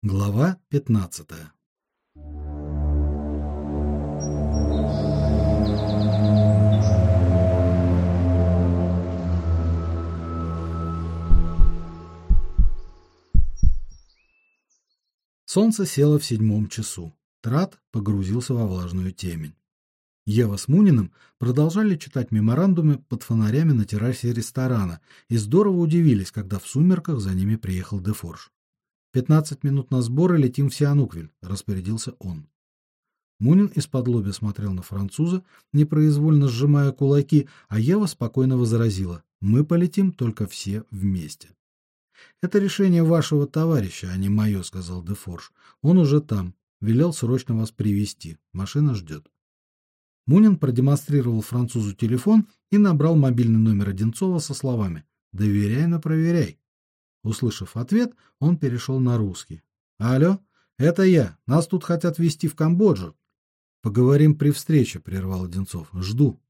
Глава 15. Солнце село в седьмом часу. Трат погрузился во влажную темень. Ева с Муниным продолжали читать меморандумы под фонарями на террасе ресторана и здорово удивились, когда в сумерках за ними приехал Дефорж. «Пятнадцать минут на сборы, летим в Сиануквиль», — распорядился он. Мунин из-под лобья смотрел на француза, непроизвольно сжимая кулаки, а Ева спокойно возразила: "Мы полетим только все вместе". "Это решение вашего товарища, а не мое», — сказал Дефорж. "Он уже там, велел срочно вас привести. Машина ждет». Мунин продемонстрировал французу телефон и набрал мобильный номер Одинцова со словами: "Доверяй, но проверяй". Услышав ответ, он перешел на русский. "Алло, это я. Нас тут хотят везти в Камбоджу. Поговорим при встрече", прервал Одинцов. "Жду".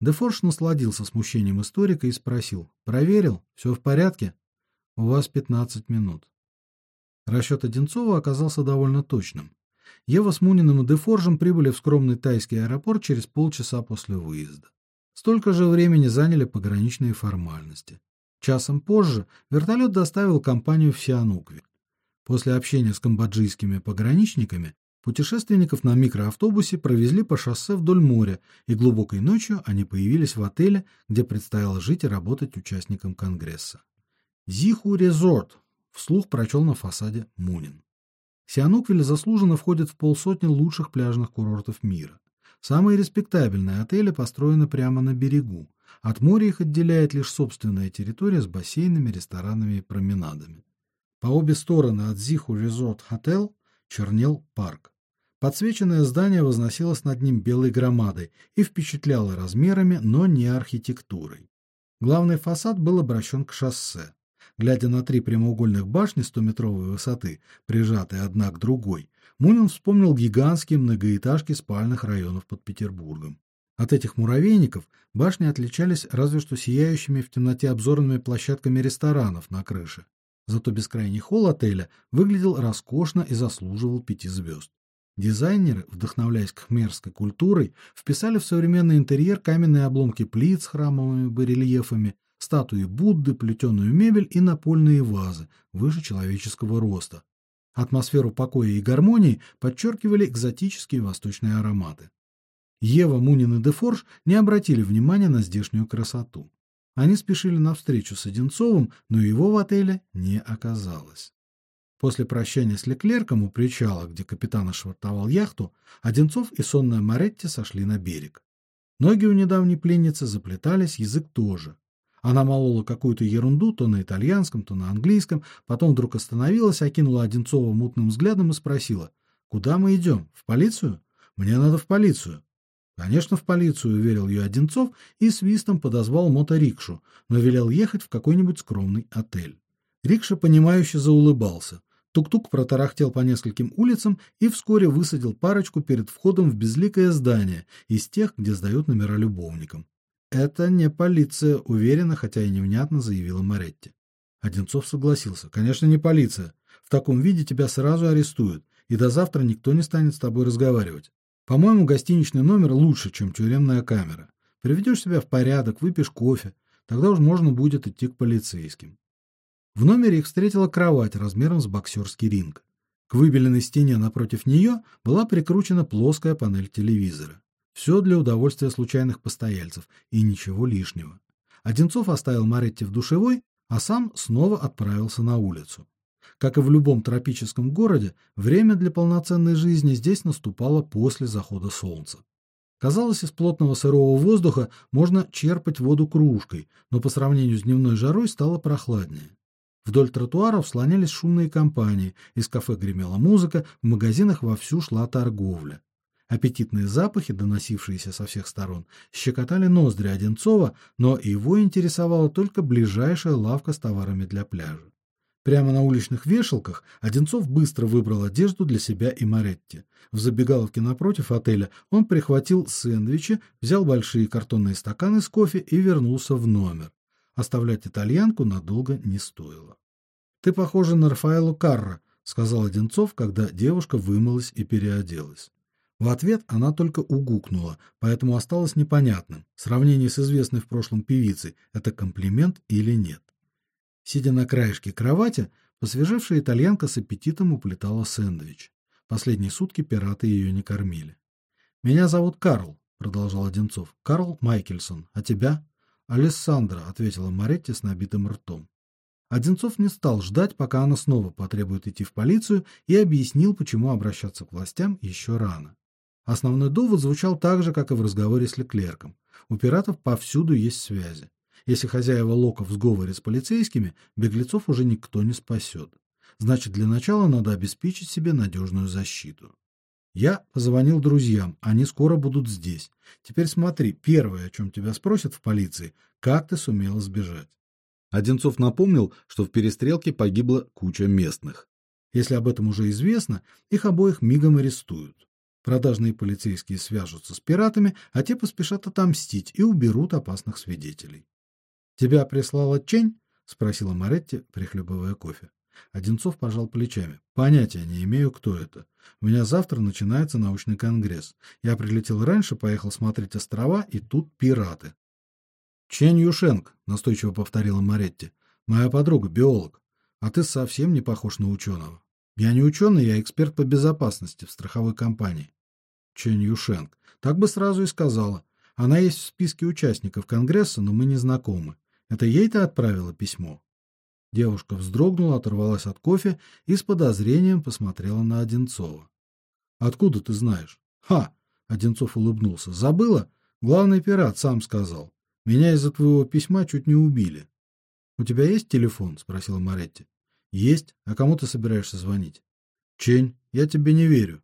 Дефорж насладился смущением историка и спросил: "Проверил? Все в порядке? У вас пятнадцать минут". Расчет Одинцова оказался довольно точным. Ева с Муниным и Дефоржем прибыли в скромный тайский аэропорт через полчаса после выезда. Столько же времени заняли пограничные формальности. Часом позже вертолет доставил компанию в Сиануквиль. После общения с камбоджийскими пограничниками путешественников на микроавтобусе провезли по шоссе вдоль моря, и глубокой ночью они появились в отеле, где предстояло жить и работать участникам конгресса. Зиху Резорт вслух прочел на фасаде Мунин. Сиануквиль заслуженно входит в полсотни лучших пляжных курортов мира. Самые респектабельные отели построены прямо на берегу. От моря их отделяет лишь собственная территория с бассейнами, ресторанами и променадами. По обе стороны от Зиху Resort Hotel чернел парк. Подсвеченное здание возносилось над ним белой громадой и впечатляло размерами, но не архитектурой. Главный фасад был обращен к шоссе. Глядя на три прямоугольных башни стометровой высоты, прижатые одна к другой, Мунин вспомнил гигантские многоэтажки спальных районов под Петербургом. От этих муравейников башни отличались разве что сияющими в темноте обзорными площадками ресторанов на крыше. Зато бескрайний холл отеля выглядел роскошно и заслуживал пяти звезд. Дизайнеры, вдохновляясь кхмерской культурой, вписали в современный интерьер каменные обломки плит с храмовыми барельефами, статуи Будды, плетеную мебель и напольные вазы выше человеческого роста. Атмосферу покоя и гармонии подчеркивали экзотические восточные ароматы. Ева, Мунин и Дефорж не обратили внимания на здешнюю красоту. Они спешили на встречу с Одинцовым, но его в отеле не оказалось. После прощания с Леклерком у причала, где капитан ошвартовал яхту, Одинцов и сонная Маретти сошли на берег. Ноги у недавней пленницы заплетались, язык тоже. Она молола какую-то ерунду то на итальянском, то на английском, потом вдруг остановилась, окинула Одинцова мутным взглядом и спросила: "Куда мы идем? В полицию? Мне надо в полицию". Конечно, в полицию, уверил ее Одинцов и свистом подозвал моторикшу, но велел ехать в какой-нибудь скромный отель. Рикша понимающе заулыбался. Тук-тук протарахтел по нескольким улицам и вскоре высадил парочку перед входом в безликое здание из тех, где сдают номера любовникам. Это не полиция, уверенно, хотя и невнятно заявила Маретти. Одинцов согласился. Конечно, не полиция. В таком виде тебя сразу арестуют, и до завтра никто не станет с тобой разговаривать. По-моему, гостиничный номер лучше, чем тюремная камера. Приведешь себя в порядок, выпьешь кофе, тогда уж можно будет идти к полицейским. В номере их встретила кровать размером с боксерский ринг. К выбеленной стене напротив нее была прикручена плоская панель телевизора. Все для удовольствия случайных постояльцев и ничего лишнего. Одинцов оставил Маретти в душевой, а сам снова отправился на улицу. Как и в любом тропическом городе, время для полноценной жизни здесь наступало после захода солнца. Казалось, из плотного сырого воздуха можно черпать воду кружкой, но по сравнению с дневной жарой стало прохладнее. Вдоль тротуаров слонялись шумные компании, из кафе гремела музыка, в магазинах вовсю шла торговля. Аппетитные запахи, доносившиеся со всех сторон, щекотали ноздри Одинцова, но его интересовала только ближайшая лавка с товарами для пляжа. Прямо на уличных вешалках Одинцов быстро выбрал одежду для себя и Маретти. В забегаловке напротив отеля он прихватил сэндвичи, взял большие картонные стаканы с кофе и вернулся в номер. Оставлять итальянку надолго не стоило. Ты похожа на Рафаэлу Карра, сказал Одинцов, когда девушка вымылась и переоделась. В ответ она только угукнула, поэтому осталось непонятным, сравнение с известной в прошлом певицей это комплимент или нет. Сидя на краешке кровати, посвежевшая итальянка с аппетитом уплетала сэндвич. Последние сутки пираты ее не кормили. Меня зовут Карл, продолжал Одинцов. Карл Майкельсон. А тебя? Алессандра, ответила Маретти с набитым ртом. Одинцов не стал ждать, пока она снова потребует идти в полицию, и объяснил, почему обращаться к властям еще рано. Основной довод звучал так же, как и в разговоре с Леклерком. У пиратов повсюду есть связи. Если хозяева локов в сговоре с полицейскими, беглецов уже никто не спасет. Значит, для начала надо обеспечить себе надежную защиту. Я позвонил друзьям, они скоро будут здесь. Теперь смотри, первое, о чем тебя спросят в полиции, как ты сумела сбежать. Одинцов напомнил, что в перестрелке погибла куча местных. Если об этом уже известно, их обоих мигом арестуют. Продажные полицейские свяжутся с пиратами, а те поспешат отомстить и уберут опасных свидетелей. Тебя прислала Чень? спросила Маретти, прихлебывая кофе. Одинцов пожал плечами. Понятия не имею, кто это. У меня завтра начинается научный конгресс. Я прилетел раньше, поехал смотреть острова, и тут пираты. Чен Юшенг, настойчиво повторила Маретти. Моя подруга, биолог. А ты совсем не похож на ученого. Я не ученый, я эксперт по безопасности в страховой компании. Чен Юшенг. Так бы сразу и сказала. Она есть в списке участников конгресса, но мы не знакомы. Это ей ты отправила письмо? Девушка вздрогнула, оторвалась от кофе и с подозрением посмотрела на Одинцова. Откуда ты знаешь? Ха, Одинцов улыбнулся. Забыла? Главный пират сам сказал. Меня из-за твоего письма чуть не убили. У тебя есть телефон, спросила Маретти. Есть. А кому ты собираешься звонить? Чень, я тебе не верю.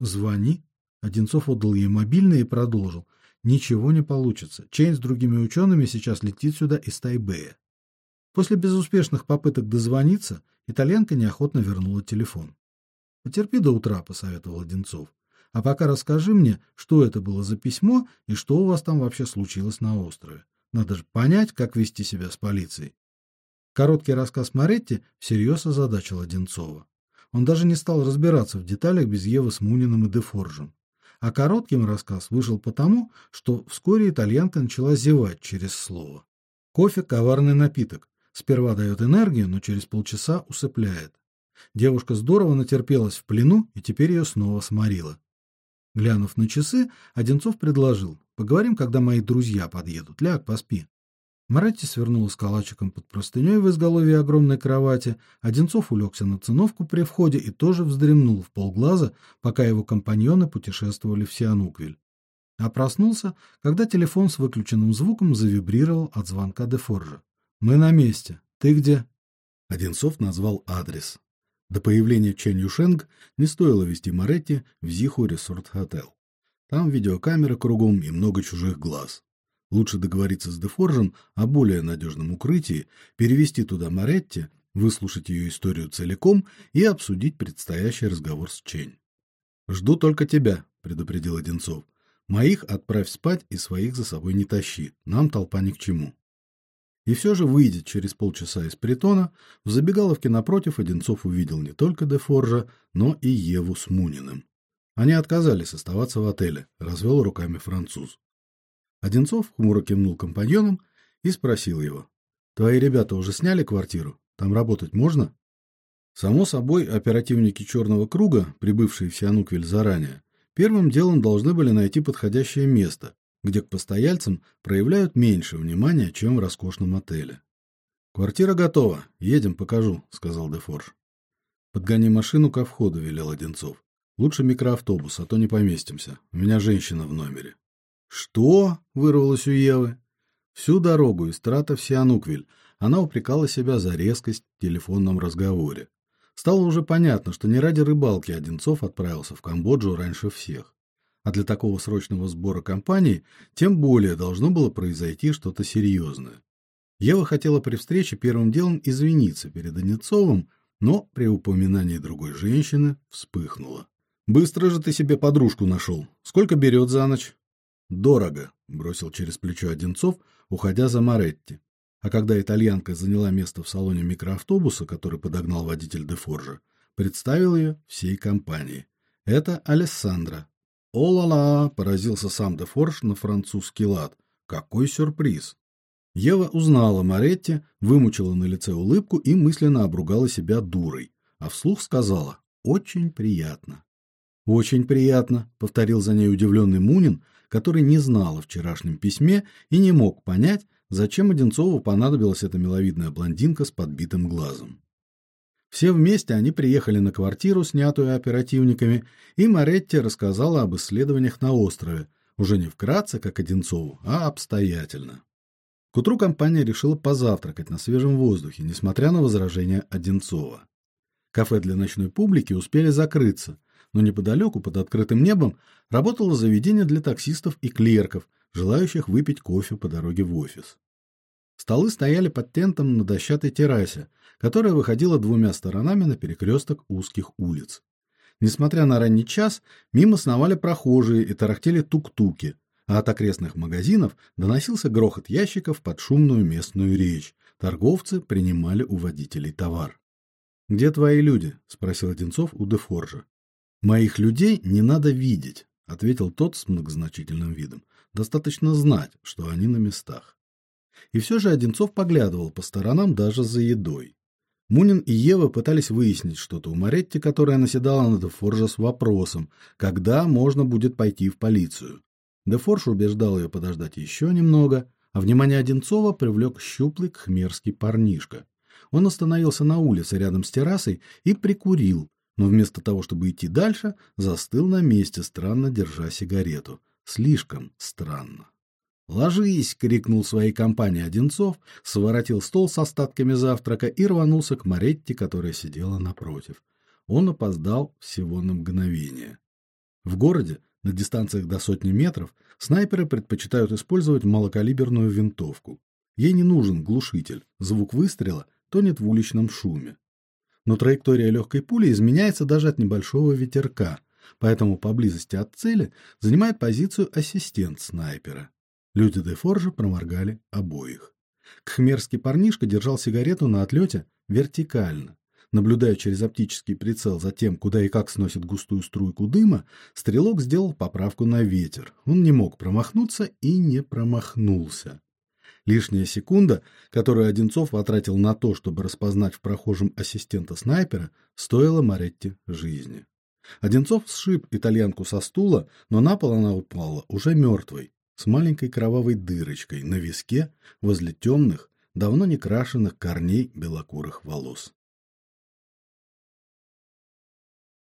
Звони. Одинцов отдал ей мобильный и продолжил. Ничего не получится. Чень с другими учеными сейчас летит сюда из Тайбэя. После безуспешных попыток дозвониться, итальянка неохотно вернула телефон. Потерпи до утра, посоветовал Одинцов. А пока расскажи мне, что это было за письмо и что у вас там вообще случилось на острове. Надо же понять, как вести себя с полицией. Короткий рассказ Маретти всерьез озадачил Одинцова. Он даже не стал разбираться в деталях без Евы с Муниным и Дефоржем. А коротким рассказ вышел потому, что вскоре итальянка начала зевать через слово. Кофе коварный напиток, Сперва дает энергию, но через полчаса усыпляет. Девушка здорово натерпелась в плену и теперь ее снова сморило. Глянув на часы, Одинцов предложил: "Поговорим, когда мои друзья подъедут. Ляг, поспи". Маретти свернулась калачиком под простыней в изголовье огромной кровати. Одинцов улегся на циновку при входе и тоже вздремнул в полглаза, пока его компаньоны путешествовали в Сиануквиль. А проснулся, когда телефон с выключенным звуком завибрировал от звонка де Форжа. Мы на месте. Ты где? Одинцов назвал адрес. До появления Чен Юшенг не стоило вести Маретти в Зиху Resort Hotel. Там видеокамера кругом и много чужих глаз. Лучше договориться с Дефоржем о более надежном укрытии, перевести туда Маретти, выслушать ее историю целиком и обсудить предстоящий разговор с Чень. Жду только тебя, предупредил Одинцов. Моих отправь спать и своих за собой не тащи. Нам толпа ни к чему. И все же, выйдя через полчаса из притона, в забегаловке напротив Одинцов увидел не только Дефоржа, но и Еву с Муниным. Они отказались оставаться в отеле, развел руками француз. Одинцов хмуро кивнул компаньонам и спросил его: "Твои ребята уже сняли квартиру? Там работать можно?" Само собой, оперативники Черного круга, прибывшие в Сиануквиль заранее, первым делом должны были найти подходящее место, где к постояльцам проявляют меньше внимания, чем в роскошном отеле. Квартира готова, едем, покажу, сказал Дефорж. Подгони машину ко входу, велел Одинцов. Лучше микроавтобус, а то не поместимся. У меня женщина в номере. Что? вырвалось у Евы. Всю дорогу из Трата в Сиануквиль она упрекала себя за резкость в телефонном разговоре. Стало уже понятно, что не ради рыбалки Одинцов отправился в Камбоджу раньше всех а для такого срочного сбора компании тем более должно было произойти что-то серьезное. Ева хотела при встрече первым делом извиниться перед Анецовым, но при упоминании другой женщины вспыхнула. Быстро же ты себе подружку нашел. Сколько берет за ночь? Дорого, бросил через плечо Одинцов, уходя за Маретти. А когда итальянка заняла место в салоне микроавтобуса, который подогнал водитель Дефоржа, представил ее всей компании. Это Алессандра. О-ла-ла, поразился сам де Форж на французский лад. Какой сюрприз. Ева узнала Маретти, вымучила на лице улыбку и мысленно обругала себя дурой, а вслух сказала: "Очень приятно". Очень приятно, повторил за ней удивленный Мунин, который не знал о вчерашнем письме и не мог понять, зачем Одинцову понадобилась эта миловидная блондинка с подбитым глазом. Все вместе они приехали на квартиру, снятую оперативниками, и Маретти рассказала об исследованиях на острове, уже не вкратце, как Одинцову, а обстоятельно. К утру компания решила позавтракать на свежем воздухе, несмотря на возражения Одинцова. Кафе для ночной публики успели закрыться, но неподалеку, под открытым небом, работало заведение для таксистов и клерков, желающих выпить кофе по дороге в офис. Столы стояли под тентом на дощатой террасе, которая выходила двумя сторонами на перекресток узких улиц. Несмотря на ранний час, мимо сновали прохожие и тарахтели тук-туки, а от окрестных магазинов доносился грохот ящиков под шумную местную речь. Торговцы принимали у водителей товар. Где твои люди? спросил Одинцов у Дефоржа. Моих людей не надо видеть, ответил тот с многозначительным видом. Достаточно знать, что они на местах. И все же Одинцов поглядывал по сторонам даже за едой. Мунин и Ева пытались выяснить что-то у Маретти, которая наседала на Дефоржа с вопросом, когда можно будет пойти в полицию. Дефорж убеждал ее подождать еще немного, а внимание Одинцова привлек щуплый кхмерский парнишка. Он остановился на улице рядом с террасой и прикурил, но вместо того, чтобы идти дальше, застыл на месте, странно держа сигарету. Слишком странно. "Ложись!" крикнул своей компании Одинцов, своротил стол с остатками завтрака и рванулся к Маретти, которая сидела напротив. Он опоздал всего на мгновение. В городе, на дистанциях до сотни метров, снайперы предпочитают использовать малокалиберную винтовку. Ей не нужен глушитель. Звук выстрела тонет в уличном шуме но траектория легкой пули изменяется даже от небольшого ветерка, поэтому поблизости от цели занимает позицию ассистент снайпера. Люди де Форжа проморгали обоих. Кхмерский парнишка держал сигарету на отлете вертикально. Наблюдая через оптический прицел за тем, куда и как сносит густую струйку дыма, стрелок сделал поправку на ветер. Он не мог промахнуться и не промахнулся. Лишняя секунда, которую Одинцов потратил на то, чтобы распознать в прохожем ассистента снайпера, стоила Маретти жизни. Одинцов сшиб итальянку со стула, но на пол она упала уже мертвой, с маленькой кровавой дырочкой на виске возле темных, давно не крашенных корней белокурых волос.